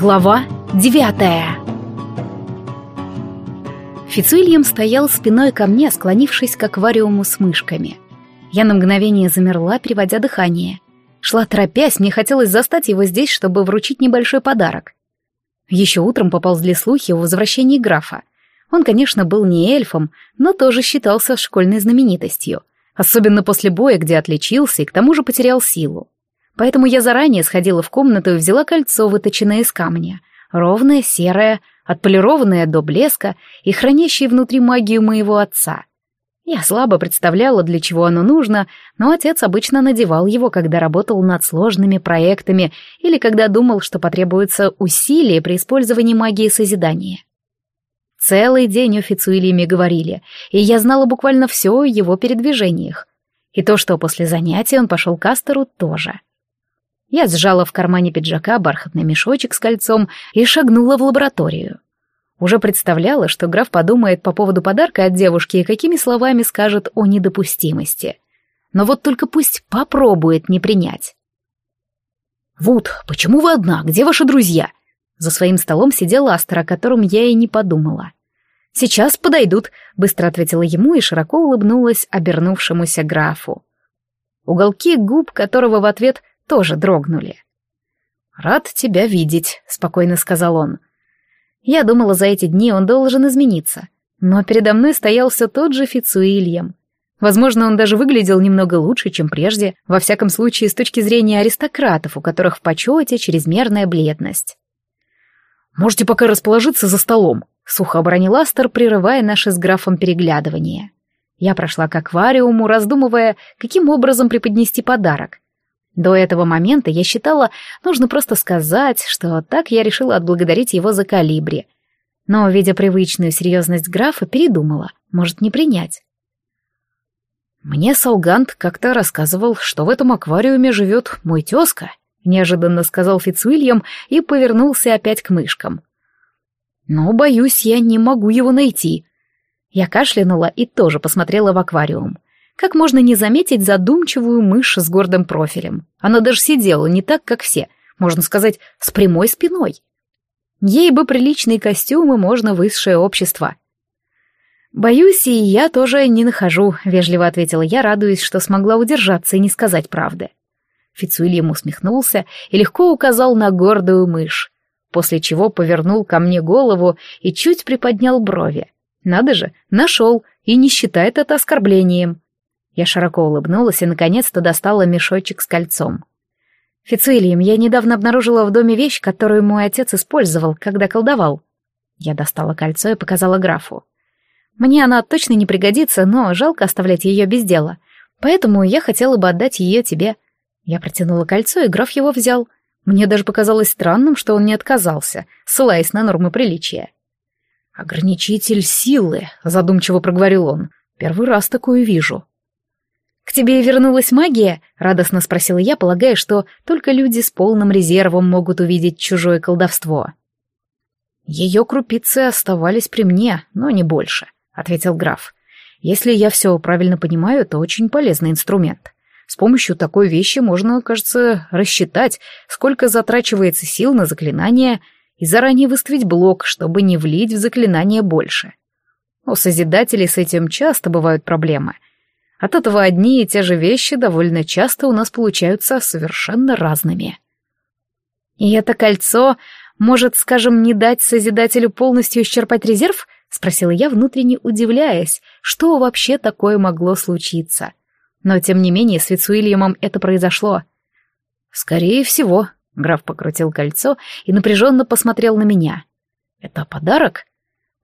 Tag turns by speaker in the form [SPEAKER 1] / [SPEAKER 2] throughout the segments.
[SPEAKER 1] Глава девятая Фицуильям стоял спиной ко мне, склонившись к аквариуму с мышками. Я на мгновение замерла, переводя дыхание. Шла торопясь, мне хотелось застать его здесь, чтобы вручить небольшой подарок. Еще утром поползли слухи о возвращении графа. Он, конечно, был не эльфом, но тоже считался школьной знаменитостью, особенно после боя, где отличился и к тому же потерял силу. Поэтому я заранее сходила в комнату и взяла кольцо, выточенное из камня. Ровное, серое, отполированное до блеска и хранящее внутри магию моего отца. Я слабо представляла, для чего оно нужно, но отец обычно надевал его, когда работал над сложными проектами или когда думал, что потребуется усилие при использовании магии созидания. Целый день офицуилиями говорили, и я знала буквально все о его передвижениях. И то, что после занятий он пошел к Астеру, тоже. Я сжала в кармане пиджака бархатный мешочек с кольцом и шагнула в лабораторию. Уже представляла, что граф подумает по поводу подарка от девушки и какими словами скажет о недопустимости. Но вот только пусть попробует не принять. «Вот, почему вы одна? Где ваши друзья?» За своим столом сидел Астер, о котором я и не подумала. «Сейчас подойдут», — быстро ответила ему и широко улыбнулась обернувшемуся графу. Уголки губ которого в ответ тоже дрогнули. «Рад тебя видеть», — спокойно сказал он. Я думала, за эти дни он должен измениться. Но передо мной стоял все тот же Фицуильям. Возможно, он даже выглядел немного лучше, чем прежде, во всяком случае, с точки зрения аристократов, у которых в почете чрезмерная бледность. «Можете пока расположиться за столом», — сухо оборонил Астер, прерывая наше с графом переглядывание. Я прошла к аквариуму, раздумывая, каким образом преподнести подарок. До этого момента я считала, нужно просто сказать, что так я решила отблагодарить его за калибри. Но, видя привычную серьезность графа, передумала, может не принять. «Мне Салгант как-то рассказывал, что в этом аквариуме живет мой тезка», неожиданно сказал Фицуильям и повернулся опять к мышкам. «Но, боюсь, я не могу его найти». Я кашлянула и тоже посмотрела в аквариум. Как можно не заметить задумчивую мышь с гордым профилем? Она даже сидела не так, как все, можно сказать, с прямой спиной. Ей бы приличные костюмы, можно высшее общество. «Боюсь, и я тоже не нахожу», — вежливо ответила я, радуясь, что смогла удержаться и не сказать правды. Фицуильям усмехнулся и легко указал на гордую мышь, после чего повернул ко мне голову и чуть приподнял брови. Надо же, нашел и не считает это оскорблением. Я широко улыбнулась и наконец-то достала мешочек с кольцом. «Фицилием, я недавно обнаружила в доме вещь, которую мой отец использовал, когда колдовал». Я достала кольцо и показала графу. «Мне она точно не пригодится, но жалко оставлять ее без дела, поэтому я хотела бы отдать ее тебе». Я протянула кольцо, и граф его взял. Мне даже показалось странным, что он не отказался, ссылаясь на нормы приличия. «Ограничитель силы», — задумчиво проговорил он. «Первый раз такое вижу». «К тебе вернулась магия?» — радостно спросила я, полагая, что только люди с полным резервом могут увидеть чужое колдовство. «Ее крупицы оставались при мне, но не больше», — ответил граф. «Если я все правильно понимаю, это очень полезный инструмент. С помощью такой вещи можно, кажется, рассчитать, сколько затрачивается сил на заклинание и заранее выставить блок, чтобы не влить в заклинание больше. У Созидателей с этим часто бывают проблемы — от этого одни и те же вещи довольно часто у нас получаются совершенно разными. И это кольцо может, скажем, не дать Созидателю полностью исчерпать резерв? Спросила я, внутренне удивляясь, что вообще такое могло случиться. Но, тем не менее, с Вицуильямом это произошло. «Скорее всего», — граф покрутил кольцо и напряженно посмотрел на меня. «Это подарок?»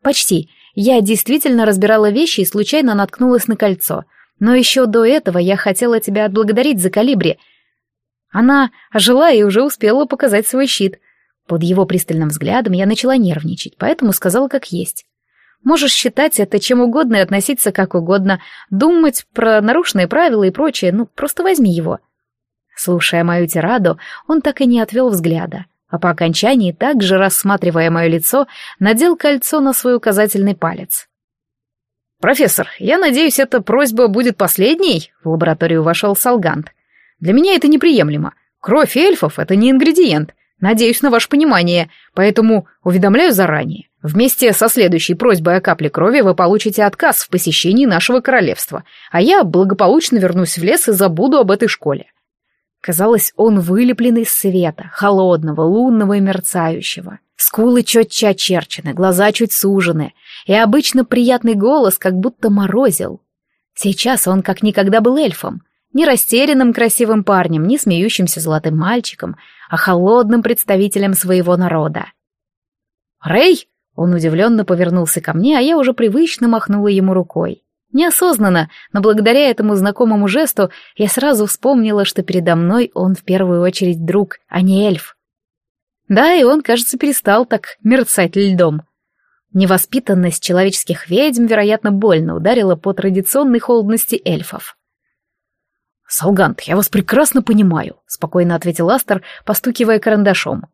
[SPEAKER 1] «Почти. Я действительно разбирала вещи и случайно наткнулась на кольцо. Но еще до этого я хотела тебя отблагодарить за калибри. Она ожила и уже успела показать свой щит. Под его пристальным взглядом я начала нервничать, поэтому сказала как есть. Можешь считать это чем угодно и относиться как угодно, думать про нарушенные правила и прочее, ну просто возьми его. Слушая мою тираду, он так и не отвел взгляда, а по окончании, также рассматривая мое лицо, надел кольцо на свой указательный палец. «Профессор, я надеюсь, эта просьба будет последней?» В лабораторию вошел Салгант. «Для меня это неприемлемо. Кровь эльфов — это не ингредиент.
[SPEAKER 2] Надеюсь на ваше понимание, поэтому уведомляю заранее. Вместе со следующей просьбой о капле крови вы получите отказ в посещении нашего королевства, а я благополучно вернусь в лес и забуду об этой школе. Казалось, он вылеплен из света, холодного, лунного и мерцающего. Скулы четче очерчены, глаза чуть сужены, и обычно приятный голос как будто морозил. Сейчас он как никогда был эльфом, не растерянным красивым парнем, не смеющимся золотым мальчиком, а холодным представителем своего народа. «Рэй!» — он удивленно повернулся ко мне, а я уже привычно махнула ему рукой. Неосознанно, но благодаря этому знакомому жесту я сразу вспомнила, что передо мной он в первую очередь друг, а не эльф. Да, и он, кажется, перестал так мерцать льдом. Невоспитанность человеческих ведьм, вероятно, больно ударила по традиционной холодности эльфов. «Салгант, я вас прекрасно понимаю», — спокойно ответил Астер, постукивая карандашом.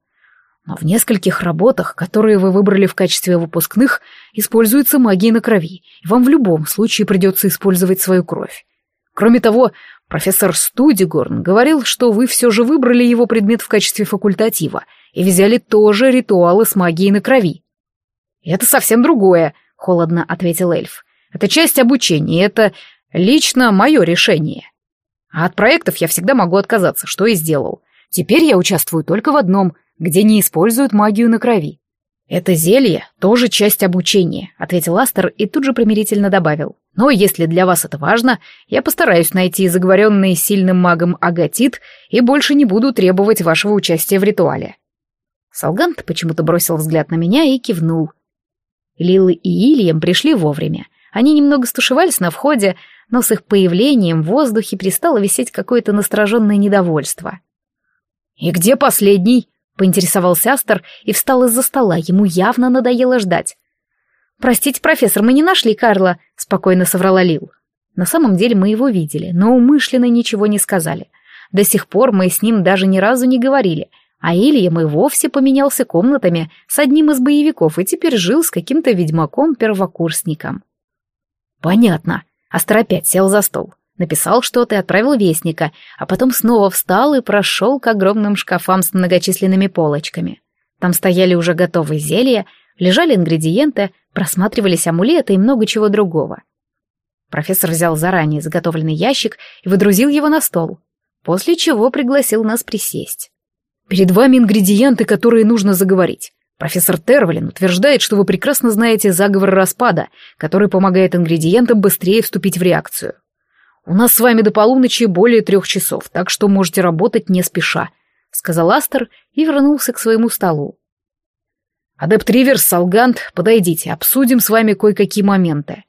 [SPEAKER 2] Но в нескольких работах, которые вы выбрали в качестве выпускных, используется магия на крови, и вам в любом случае придется использовать свою кровь. Кроме того, профессор Студигорн говорил, что вы все же выбрали его предмет в качестве факультатива и взяли тоже ритуалы с магией на крови. «Это совсем другое», — холодно ответил эльф. «Это часть обучения, это лично мое решение. А от проектов я всегда могу отказаться, что и сделал. Теперь я участвую только в одном — где не используют магию на крови. «Это зелье тоже часть обучения», — ответил Астер и тут же примирительно добавил. «Но если для вас это важно, я постараюсь найти заговоренный сильным магом агатит и больше не буду требовать вашего участия в ритуале». Салгант почему-то бросил взгляд на меня и кивнул. Лилы и Ильям пришли вовремя. Они немного стушевались на входе, но с их появлением в воздухе перестало висеть какое-то настороженное недовольство. «И где последний?» Поинтересовался Астер и встал из-за стола, ему явно надоело ждать. «Простите, профессор, мы не нашли Карла», — спокойно соврала Лил. На самом деле мы его видели, но умышленно ничего не сказали. До сих пор мы с ним даже ни разу не говорили, а Ильям и вовсе поменялся комнатами с одним из боевиков и теперь жил с каким-то ведьмаком-первокурсником. «Понятно», — Астер сел за стол написал что-то и отправил вестника, а потом снова встал и прошел к огромным шкафам с многочисленными полочками. Там стояли уже готовые зелья, лежали ингредиенты, просматривались амулеты и много чего другого. Профессор взял заранее заготовленный ящик и выдрузил его на стол, после чего пригласил нас присесть. «Перед вами ингредиенты, которые нужно заговорить. Профессор Тервалин утверждает, что вы прекрасно знаете заговор распада, который помогает ингредиентам быстрее вступить в реакцию. «У нас с вами до полуночи более трех часов, так что можете работать не спеша», — сказал Астер и вернулся к своему столу. «Адепт Риверс, Салгант, подойдите, обсудим с вами кое-какие моменты».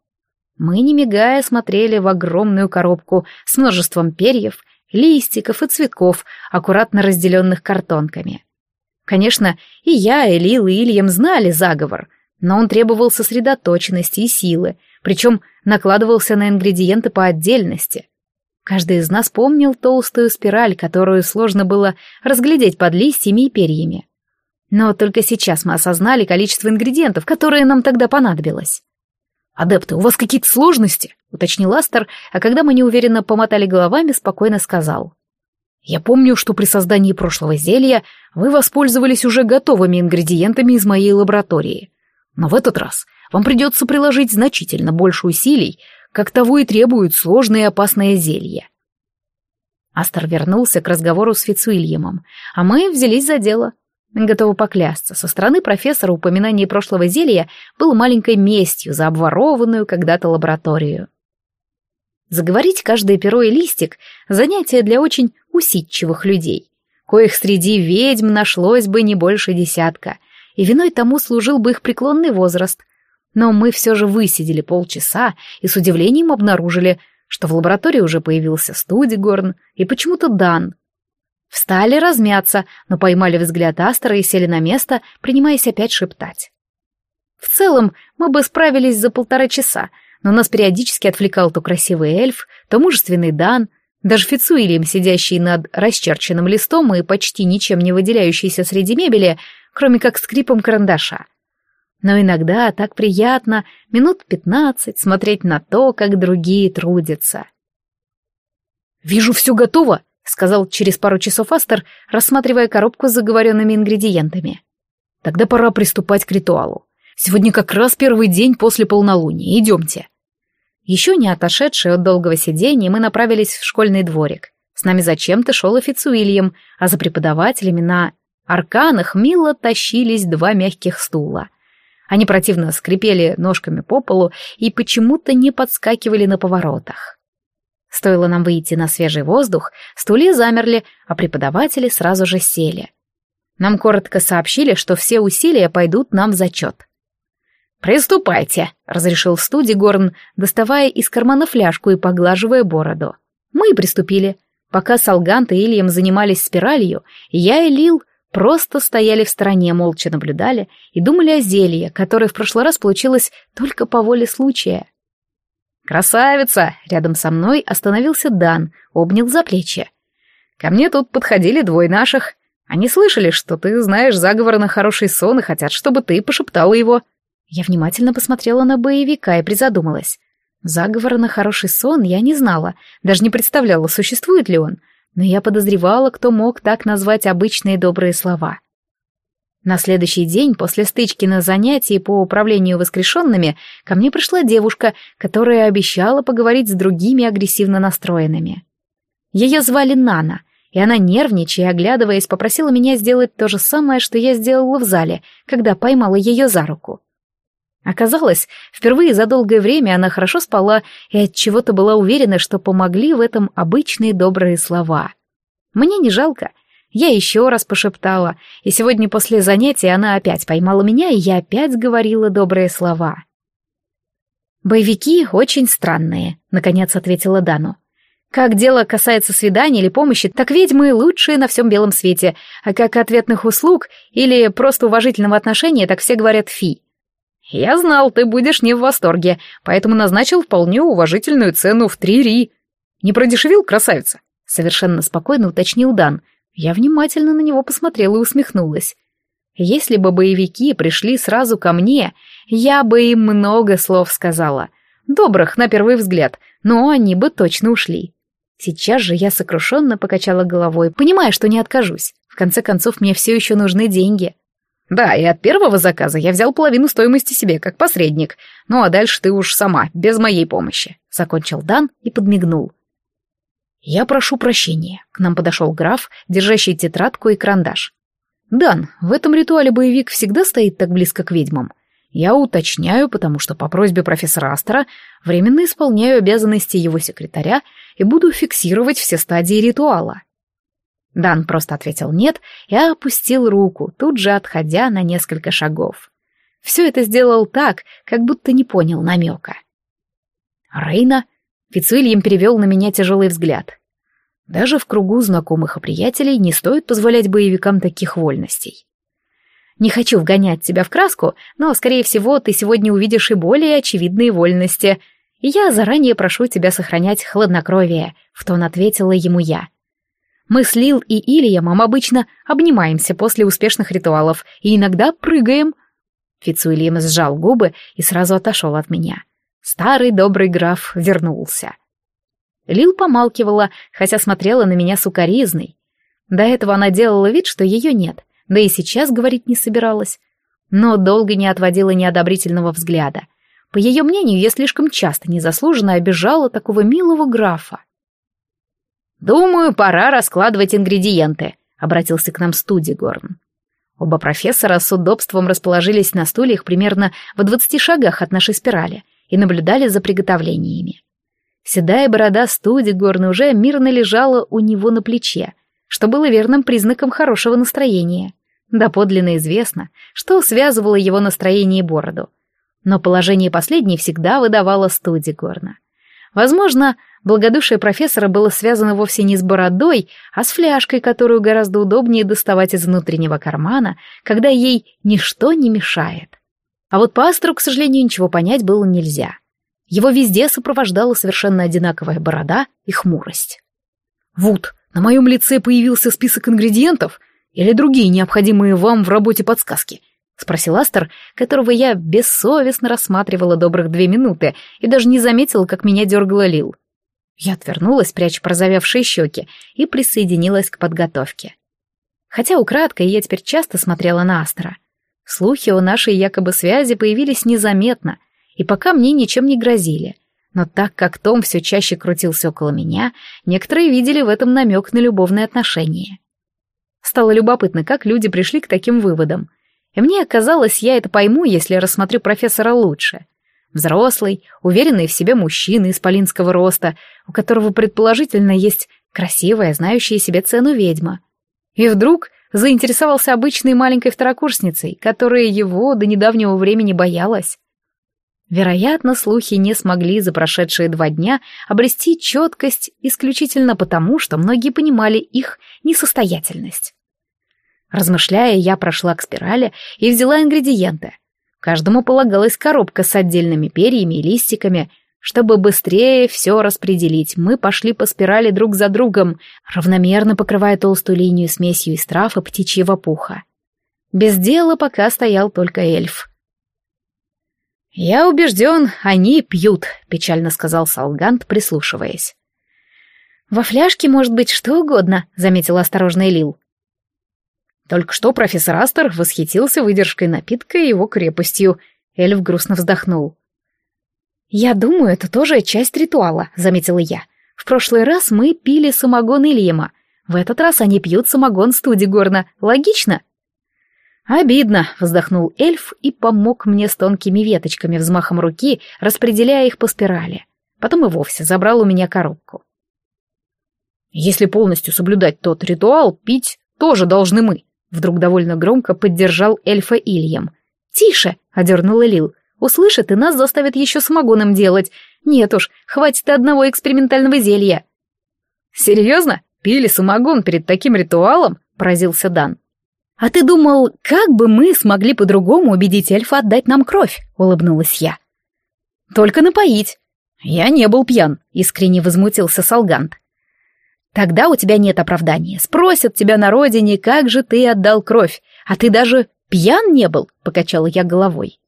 [SPEAKER 2] Мы, не мигая, смотрели в огромную коробку с множеством перьев, листиков и цветков, аккуратно разделенных картонками. Конечно, и я, и Лил, и Ильям знали заговор, но он требовал сосредоточенности и силы, причем накладывался на ингредиенты по отдельности. Каждый из нас помнил толстую спираль, которую сложно было разглядеть под листьями и перьями. Но только сейчас мы осознали количество ингредиентов, которые нам тогда понадобилось. «Адепты, у вас какие-то сложности?» — уточнил Астер, а когда мы неуверенно помотали головами, спокойно сказал. «Я помню, что при создании прошлого зелья вы воспользовались уже готовыми ингредиентами из моей лаборатории. Но в этот раз вам придется приложить значительно больше усилий, как того и требует сложное и опасное зелье. Астер вернулся к разговору с Фицуильямом, а мы взялись за дело. Готовы поклясться, со стороны профессора упоминание прошлого зелья было маленькой местью за обворованную когда-то лабораторию. Заговорить каждое перо и листик — занятие для очень усидчивых людей, коих среди ведьм нашлось бы не больше десятка, и виной тому служил бы их преклонный возраст, но мы все же высидели полчаса и с удивлением обнаружили, что в лаборатории уже появился Студигорн и почему-то Дан. Встали размяться, но поймали взгляд Астера и сели на место, принимаясь опять шептать. В целом, мы бы справились за полтора часа, но нас периодически отвлекал то красивый эльф, то мужественный Дан, даже Фицуильям, сидящий над расчерченным листом и почти ничем не выделяющийся среди мебели, кроме как скрипом карандаша. Но иногда так приятно минут пятнадцать смотреть на то, как другие трудятся. «Вижу, все готово!»
[SPEAKER 1] — сказал через пару часов Астер, рассматривая коробку с заговоренными ингредиентами.
[SPEAKER 2] «Тогда пора приступать к ритуалу. Сегодня как раз первый день после полнолуния. Идемте».
[SPEAKER 1] Еще не отошедшие от долгого сидения, мы направились в школьный дворик. С нами зачем-то шел и Фицуильям, а за преподавателями на арканах мило тащились два мягких стула. Они противно скрипели ножками по полу и почему-то не подскакивали на поворотах. Стоило нам выйти на свежий воздух, стулья замерли, а преподаватели сразу же сели. Нам коротко сообщили, что все усилия пойдут нам в зачет.
[SPEAKER 2] «Приступайте», — разрешил студий Горн, доставая из кармана фляжку и поглаживая бороду.
[SPEAKER 1] Мы и приступили. Пока Салгант и Ильям занимались спиралью, я и Лил просто стояли в стороне, молча наблюдали и думали о зелье, которое в прошлый раз получилось только по воле случая.
[SPEAKER 2] «Красавица!» — рядом со мной остановился Дан, обнял за плечи. «Ко мне тут подходили двое наших. Они слышали, что ты знаешь заговор на хороший сон и хотят, чтобы ты пошептала его».
[SPEAKER 1] Я внимательно посмотрела на боевика и призадумалась. Заговора на хороший сон я не знала, даже не представляла, существует ли он, но я подозревала, кто мог так назвать обычные добрые слова. На следующий день, после стычки на занятии по управлению воскрешенными, ко мне пришла девушка, которая обещала поговорить с другими агрессивно настроенными. Ее звали Нана, и она, нервничая и оглядываясь, попросила меня сделать то же самое, что я сделала в зале, когда поймала ее за руку. Оказалось, впервые за долгое время она хорошо спала и от чего-то была уверена, что помогли в этом обычные добрые слова. Мне не жалко. Я еще раз пошептала, и сегодня после занятия она опять поймала меня, и я опять говорила добрые слова. «Боевики очень странные», — наконец ответила Дану. «Как дело касается свиданий или помощи, так ведьмы лучшие на всем белом свете, а как ответных услуг или просто уважительного отношения, так все говорят «фи».
[SPEAKER 2] «Я знал, ты будешь не в восторге, поэтому назначил вполне уважительную цену в три ри. Не продешевил, красавица?»
[SPEAKER 1] Совершенно спокойно уточнил Дан. Я внимательно на него посмотрела и усмехнулась. Если бы боевики пришли сразу ко мне, я бы им много слов сказала. Добрых, на первый взгляд, но они бы точно ушли. Сейчас же я сокрушенно покачала головой, понимая, что не откажусь. В конце концов, мне все еще нужны деньги.
[SPEAKER 2] Да, и от первого заказа я взял половину стоимости себе, как посредник. Ну а дальше ты уж сама, без моей помощи. Закончил Дан и подмигнул.
[SPEAKER 1] Я прошу прощения. К нам подошел граф, держащий тетрадку и карандаш. Дан, в этом ритуале боевик всегда стоит так близко к ведьмам. Я уточняю, потому что по просьбе профессора Астера временно исполняю обязанности его секретаря и буду фиксировать все стадии ритуала. Дан просто ответил «нет» и опустил руку, тут же отходя на несколько шагов. Все это сделал так, как будто не понял намека. «Рейна?» Фицуильям перевел на меня тяжелый взгляд. Даже в кругу знакомых и приятелей не стоит позволять боевикам таких вольностей. Не хочу вгонять тебя в краску, но, скорее всего, ты сегодня увидишь и более очевидные вольности, и я заранее прошу тебя сохранять хладнокровие», — в тон ответила ему я. Мы с Лил и Ильямом обычно обнимаемся после успешных ритуалов и иногда прыгаем. Фицуильям сжал губы и сразу отошел от меня. Старый добрый граф вернулся. Лил помалкивала, хотя смотрела на меня сукоризной. До этого она делала вид, что ее нет, да и сейчас говорить не собиралась. Но долго не отводила неодобрительного взгляда. По ее мнению, я слишком часто незаслуженно обижала такого милого графа.
[SPEAKER 2] «Думаю, пора раскладывать ингредиенты», — обратился к нам Студигорн. Оба профессора с удобством расположились на стульях примерно в двадцати шагах от нашей спирали и наблюдали за приготовлениями. Седая борода Студигорна уже мирно лежала у него на плече, что было верным признаком хорошего настроения. Доподлинно известно, что связывало его настроение и бороду. Но положение последней всегда выдавало Студигорна. Возможно, Благодушие профессора было связано вовсе не с бородой, а с фляжкой, которую гораздо удобнее доставать из внутреннего кармана, когда ей ничто не мешает. А вот по Астру, к сожалению, ничего понять было нельзя. Его везде сопровождала совершенно одинаковая борода и хмурость. «Вуд, на моем лице появился список ингредиентов или другие необходимые вам в работе подсказки?» — спросил Астер, которого я бессовестно рассматривала добрых две минуты и даже не заметила, как меня дергала Лил.
[SPEAKER 1] Я отвернулась, пряча прозовевшие щеки, и присоединилась к подготовке. Хотя украдкой я теперь часто смотрела на Астра. Слухи о нашей якобы связи появились незаметно, и пока мне ничем не грозили. Но так как Том все чаще крутился около меня, некоторые видели в этом намек на любовные отношения. Стало любопытно, как люди пришли к таким выводам. И мне казалось, я это пойму, если рассмотрю профессора лучше. Взрослый, уверенный в себе мужчина исполинского роста, у которого предположительно есть красивая, знающая себе цену ведьма. И вдруг заинтересовался обычной маленькой второкурсницей, которая его до недавнего времени боялась. Вероятно, слухи не смогли за прошедшие два дня обрести четкость исключительно потому, что многие понимали их несостоятельность. Размышляя, я прошла к спирали и взяла ингредиенты. Каждому полагалась коробка с отдельными перьями и листиками. Чтобы быстрее все распределить, мы пошли по спирали друг за другом, равномерно покрывая толстую линию смесью из трав и птичьего пуха. Без дела пока стоял только эльф — «Я убежден, они пьют», — печально сказал Салгант, прислушиваясь. «Во фляжке может быть что угодно», — заметил осторожный Лил. Только что профессор Астер восхитился выдержкой напитка и его крепостью. Эльф грустно вздохнул. «Я думаю, это тоже часть ритуала», — заметила я. «В прошлый раз мы пили самогон Ильяма. В этот раз они пьют самогон Студигорна. Логично?» «Обидно», — вздохнул эльф и помог мне с тонкими веточками взмахом руки, распределяя их по спирали. Потом и вовсе забрал у меня коробку. «Если полностью соблюдать тот ритуал, пить тоже должны мы», — вдруг довольно громко поддержал эльфа Ильям. «Тише!» — одернул Элил. «Услышат и нас заставят еще самогоном делать. Нет уж, хватит одного экспериментального зелья». «Серьезно? Пили самогон перед таким ритуалом?» — поразился Дан. «А ты думал, как бы мы смогли по-другому убедить эльфа отдать нам кровь?» — улыбнулась я. «Только напоить». «Я не был пьян», — искренне возмутился Салгант. «Тогда у тебя нет оправдания. Спросят тебя на родине, как же ты отдал кровь, а ты даже пьян не был», — покачала я головой.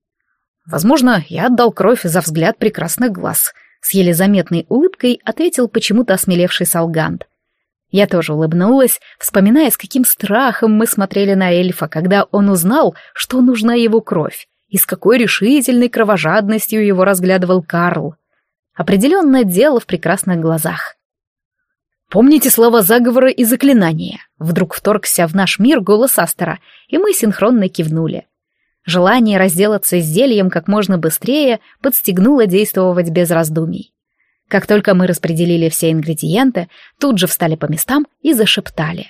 [SPEAKER 1] «Возможно, я отдал кровь за взгляд прекрасных глаз», — с еле заметной улыбкой ответил почему-то осмелевший Салгант. Я тоже улыбнулась, вспоминая, с каким страхом мы смотрели на эльфа, когда он узнал, что нужна его кровь, и с какой решительной кровожадностью его разглядывал Карл. Определенно дело в прекрасных глазах. «Помните слова заговора и заклинания?» Вдруг вторгся в наш мир голос Астера, и мы синхронно кивнули. Желание разделаться с зельем как можно быстрее подстегнуло действовать без раздумий. Как только мы распределили все ингредиенты, тут же встали по местам и зашептали.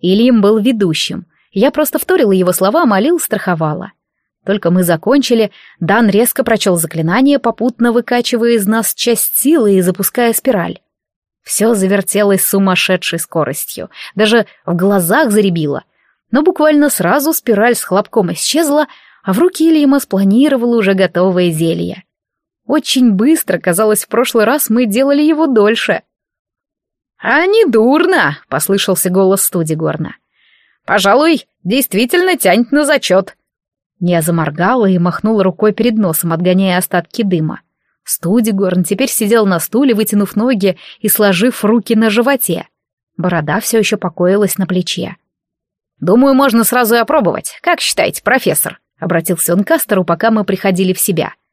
[SPEAKER 1] Ильим был ведущим. Я просто вторила его слова, молил, страховала. Только мы закончили, Дан резко прочел заклинание, попутно выкачивая из нас часть силы и запуская спираль. Все завертелось сумасшедшей скоростью, даже в глазах заребило. Но буквально сразу спираль с хлопком исчезла, а в руки Ильяма спланировало уже готовое зелье. Очень быстро, казалось, в прошлый раз мы делали его дольше. «А не дурно!» — послышался голос Студигорна. «Пожалуй, действительно тянет на зачет». Я заморгала и махнула рукой перед носом, отгоняя остатки дыма. Студигорн теперь сидел на стуле, вытянув ноги и сложив руки на животе. Борода все еще покоилась на плече. «Думаю, можно сразу и опробовать. Как считаете, профессор?» — обратился он к Кастеру, пока мы приходили в себя. —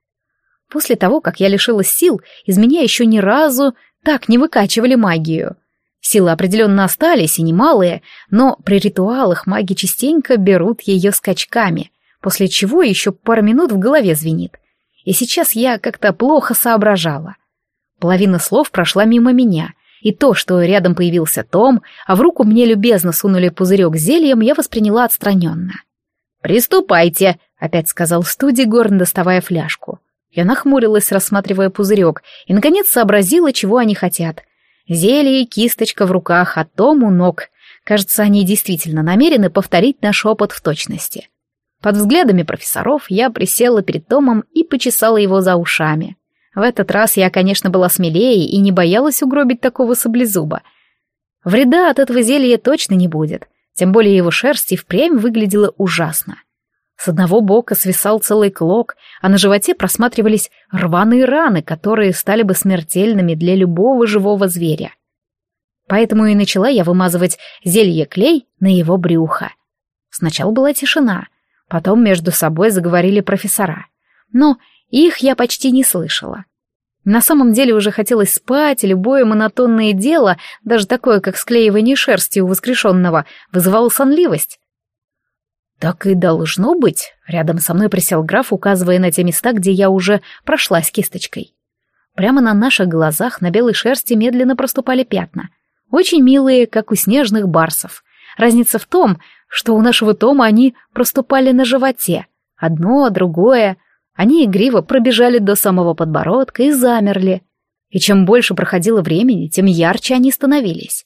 [SPEAKER 1] После того, как я лишилась сил, из меня еще ни разу так не выкачивали магию. Силы определенно остались и немалые, но при ритуалах маги частенько берут ее скачками, после чего еще пару минут в голове звенит. И сейчас я как-то плохо соображала. Половина слов прошла мимо меня, и то, что рядом появился Том, а в руку мне любезно сунули пузырек с зельем, я восприняла отстраненно. «Приступайте», — опять сказал Студи Горн, доставая фляжку. Я нахмурилась, рассматривая пузырек, и, наконец, сообразила, чего они хотят. Зелье и кисточка в руках, а Том у ног. Кажется, они действительно намерены повторить наш опыт в точности. Под взглядами профессоров я присела перед Томом и почесала его за ушами. В этот раз я, конечно, была смелее и не боялась угробить такого саблезуба. Вреда от этого зелья точно не будет, тем более его шерсть и впрямь выглядела ужасно. С одного бока свисал целый клок, а на животе просматривались рваные раны, которые стали бы смертельными для любого живого зверя. Поэтому и начала я вымазывать зелье-клей на его брюхо. Сначала была тишина, потом между собой заговорили профессора. Но их я почти не слышала. На самом деле уже хотелось спать, и любое монотонное дело, даже такое, как склеивание шерсти у воскрешенного, вызывало сонливость. «Так и должно быть», — рядом со мной присел граф, указывая на те места, где я уже прошлась кисточкой. Прямо на наших глазах на белой шерсти медленно проступали пятна. Очень милые, как у снежных барсов. Разница в том, что у нашего Тома они проступали на животе. Одно, другое. Они игриво пробежали до самого подбородка и замерли. И чем больше проходило времени, тем ярче они становились.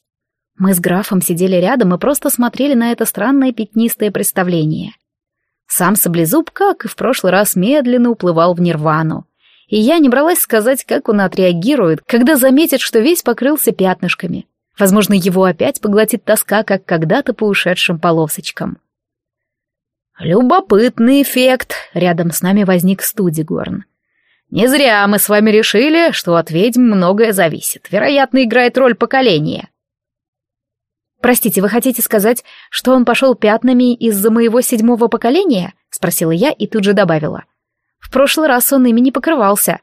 [SPEAKER 1] Мы с графом сидели рядом и просто смотрели на это странное пятнистое представление. Сам Саблезуб, как и в прошлый раз, медленно уплывал в нирвану. И я не бралась сказать, как он отреагирует, когда заметит, что весь покрылся пятнышками. Возможно, его опять поглотит тоска, как когда-то по ушедшим полосочкам. «Любопытный эффект», — рядом с нами возник Студигорн. «Не зря мы с вами решили, что от ведьм многое зависит. Вероятно, играет роль поколения». «Простите, вы хотите сказать, что он пошел пятнами из-за моего седьмого поколения?» — спросила я и тут же добавила. «В прошлый раз он ими не покрывался».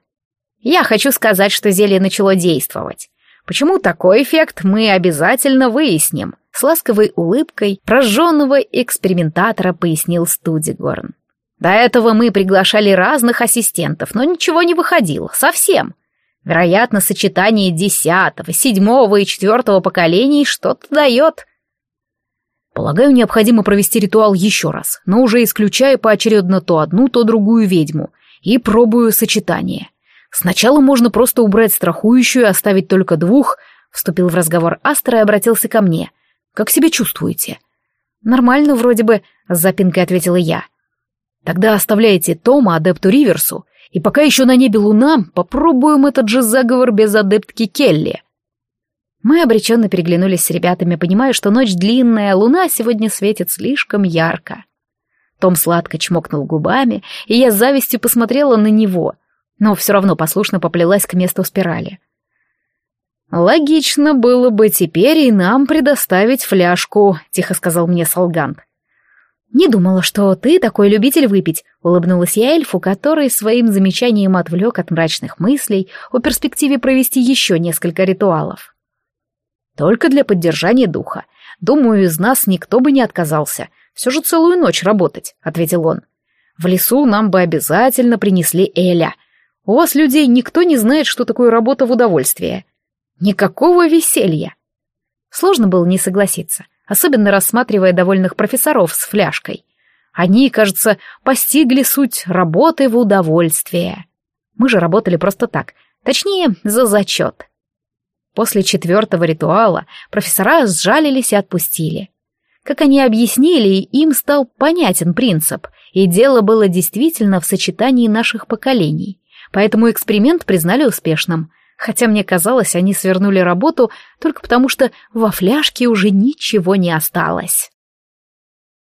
[SPEAKER 1] «Я хочу сказать, что зелье начало действовать. Почему такой эффект, мы обязательно выясним», — с ласковой улыбкой прожженного экспериментатора пояснил Студигорн. «До этого мы приглашали разных ассистентов, но ничего не выходило, совсем. Вероятно, сочетание десятого, седьмого и четвертого поколений что-то дает.
[SPEAKER 2] Полагаю, необходимо провести ритуал еще раз, но уже исключая поочередно то одну, то другую ведьму, и пробую сочетание. Сначала можно просто убрать страхующую и оставить только двух, вступил в разговор Астра и обратился ко мне. Как себя чувствуете?
[SPEAKER 1] Нормально вроде бы, с запинкой ответила я.
[SPEAKER 2] Тогда оставляйте Тома адепту Риверсу, и пока еще на небе луна, попробуем этот же заговор без адептки Келли.
[SPEAKER 1] Мы обреченно переглянулись с ребятами, понимая, что ночь длинная, а луна сегодня светит слишком ярко. Том сладко чмокнул губами, и я с завистью посмотрела на него, но все равно послушно поплелась к месту спирали.
[SPEAKER 2] «Логично было бы теперь и нам предоставить фляжку», — тихо сказал мне Солгант.
[SPEAKER 1] «Не думала, что ты такой любитель выпить», — улыбнулась я эльфу, который своим замечанием отвлек от мрачных мыслей о перспективе провести еще несколько ритуалов.
[SPEAKER 2] «Только для поддержания духа. Думаю, из нас никто бы не отказался. Все же целую ночь работать», — ответил он. «В лесу нам бы обязательно принесли Эля. У вас, людей, никто не знает, что такое работа в удовольствие. Никакого веселья».
[SPEAKER 1] Сложно было не согласиться особенно рассматривая довольных профессоров с фляжкой. Они, кажется, постигли суть работы в удовольствие. Мы же работали просто так, точнее, за зачет. После четвертого ритуала профессора сжалились и отпустили. Как они объяснили, им стал понятен принцип, и дело было действительно в сочетании наших поколений, поэтому эксперимент признали успешным — хотя мне казалось, они свернули работу только потому, что во фляжке уже ничего не осталось.